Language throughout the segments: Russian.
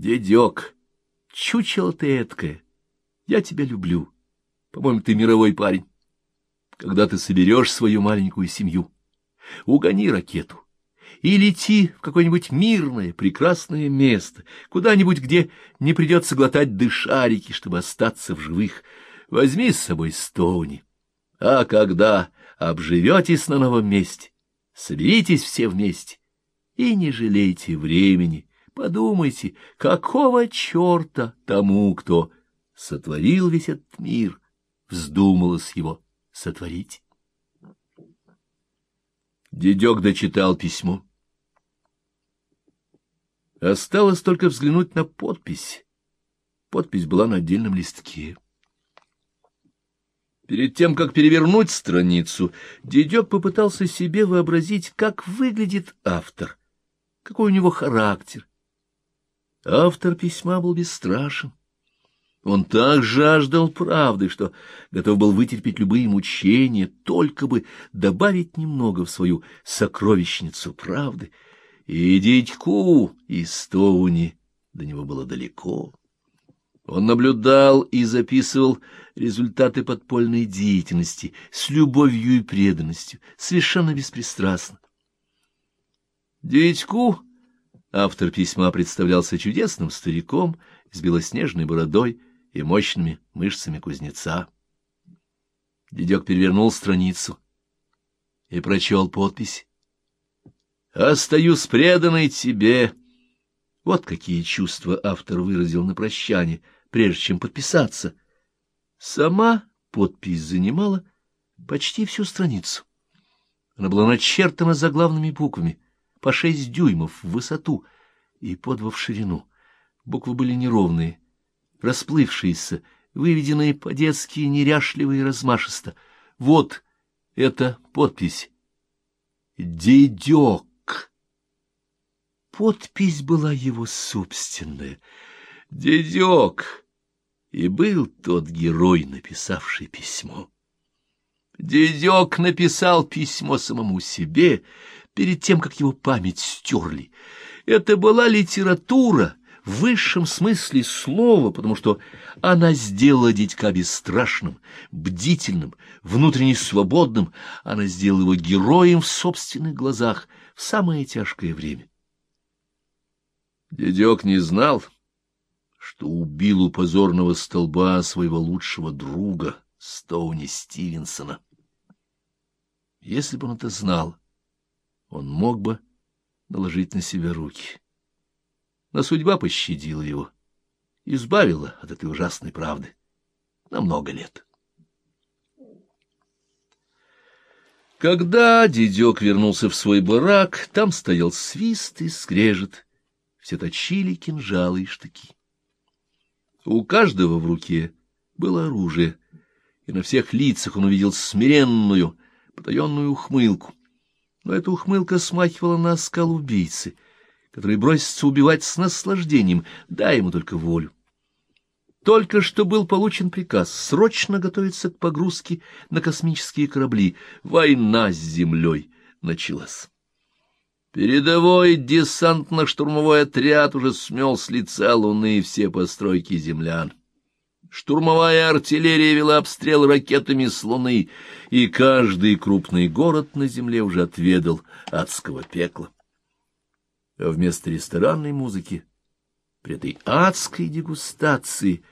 Дедек, чучело ты эткое, я тебя люблю. По-моему, ты мировой парень. Когда ты соберешь свою маленькую семью, угони ракету и лети в какое-нибудь мирное, прекрасное место, куда-нибудь, где не придется глотать дышарики, чтобы остаться в живых. Возьми с собой Стоуни. А когда обживетесь на новом месте, соберитесь все вместе и не жалейте времени, подумайте, какого черта тому, кто сотворил весь этот мир, вздумалось его сотворить. Дедек дочитал письмо. Осталось только взглянуть на подпись. Подпись была на отдельном листке. Перед тем, как перевернуть страницу, Дедек попытался себе вообразить, как выглядит автор, какой у него характер. Автор письма был бесстрашен. Он так жаждал правды, что готов был вытерпеть любые мучения, только бы добавить немного в свою сокровищницу правды. И дядьку из Стоуни до него было далеко. Он наблюдал и записывал результаты подпольной деятельности с любовью и преданностью, совершенно беспристрастно. Дядьку автор письма представлялся чудесным стариком с белоснежной бородой и мощными мышцами кузнеца. Дедек перевернул страницу и прочел подпись. «Остаюсь преданной тебе». Вот какие чувства автор выразил на прощание, прежде чем подписаться. Сама подпись занимала почти всю страницу. Она была начертана заглавными буквами, по шесть дюймов в высоту и по два в ширину. Буквы были неровные, расплывшиеся, выведенные по-детски неряшливо и размашисто. Вот эта подпись. «Дедек». Подпись была его собственная. «Дедек». И был тот герой, написавший письмо. Дедек написал письмо самому себе перед тем, как его память стерли. Это была литература в высшем смысле слова, потому что она сделала дядька бесстрашным, бдительным, внутренне свободным, она сделала его героем в собственных глазах в самое тяжкое время. Дедек не знал, что убил у позорного столба своего лучшего друга Стоуни Стивенсона. Если бы он это знал, он мог бы наложить на себя руки. Но судьба пощадила его, избавила от этой ужасной правды на много лет. Когда дедек вернулся в свой барак, там стоял свист и скрежет, все точили кинжалы и штыки. У каждого в руке было оружие, и на всех лицах он увидел смиренную, потаенную ухмылку. Но эта ухмылка смахивала на оскал убийцы, который бросится убивать с наслаждением, дай ему только волю. Только что был получен приказ срочно готовиться к погрузке на космические корабли. Война с землей началась. Передовой десантно-штурмовой отряд уже смел с лица Луны все постройки землян. Штурмовая артиллерия вела обстрел ракетами с Луны, и каждый крупный город на земле уже отведал адского пекла. А вместо ресторанной музыки, при этой адской дегустации,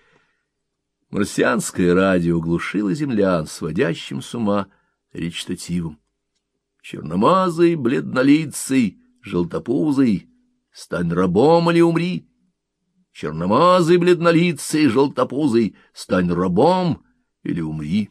марсианское радио глушило землян сводящим с ума речитативом. Черномазый, бледнолицый, желтопузый, стань рабом или умри. Черномазый, бледнолицый, желтопузый, стань рабом или умри.